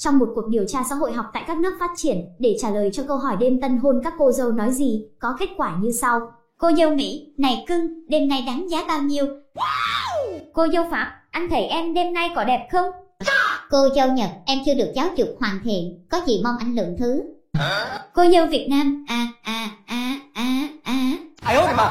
Trong một cuộc điều tra xã hội học tại các nước phát triển, để trả lời cho câu hỏi đêm tân hôn các cô dâu nói gì, có kết quả như sau. Cô dâu Mỹ, này cưng, đêm nay đáng giá bao nhiêu? Cô dâu Phạm, anh thấy em đêm nay có đẹp không? Cô dâu Nhật, em chưa được giáo dục hoàn thiện, có gì mong anh lượng thứ. Cô dâu Việt Nam, À, à, à, à, à. mà